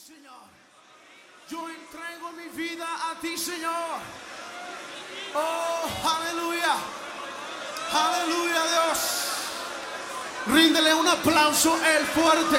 Señor. Yo entrego mi vida a ti, Señor. Oh, aleluya. Aleluya, Dios. Ríndele un aplauso el fuerte.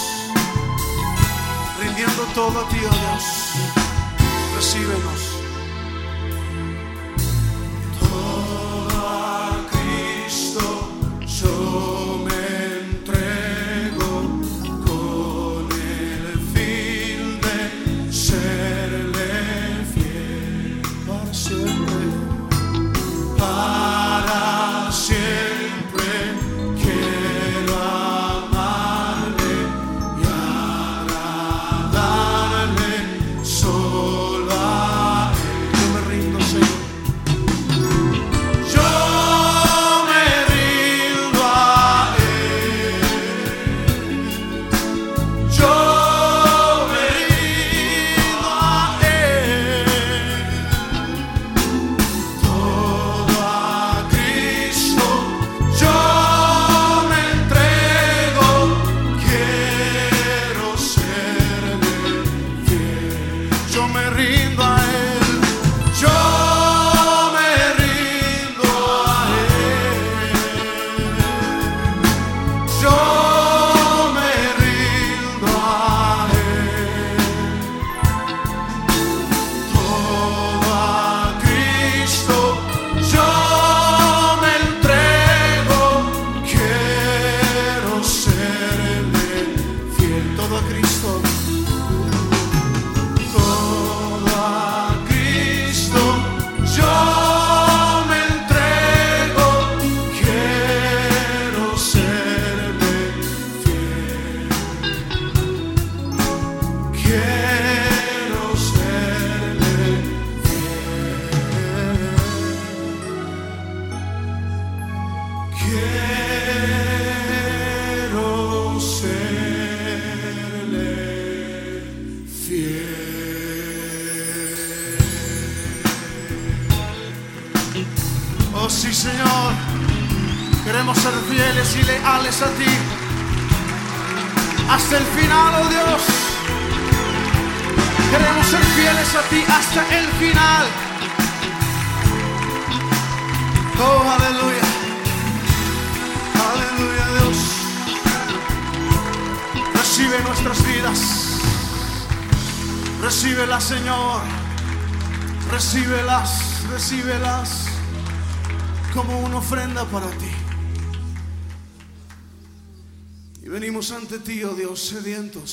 todo a ti, oh Dios. Recíbenos. Yo me rindo Quiero serle fiel. Oh sí, Señor. Queremos ser fieles y leales a ti. Hasta el final, oh Dios. Queremos ser fieles a ti hasta el final. Oh, aleluya. Recibe nuestras vidas. Recíbelas, Señor. Recíbelas, recíbelas como una ofrenda para ti. Y venimos ante ti, oh Dios, sedientos.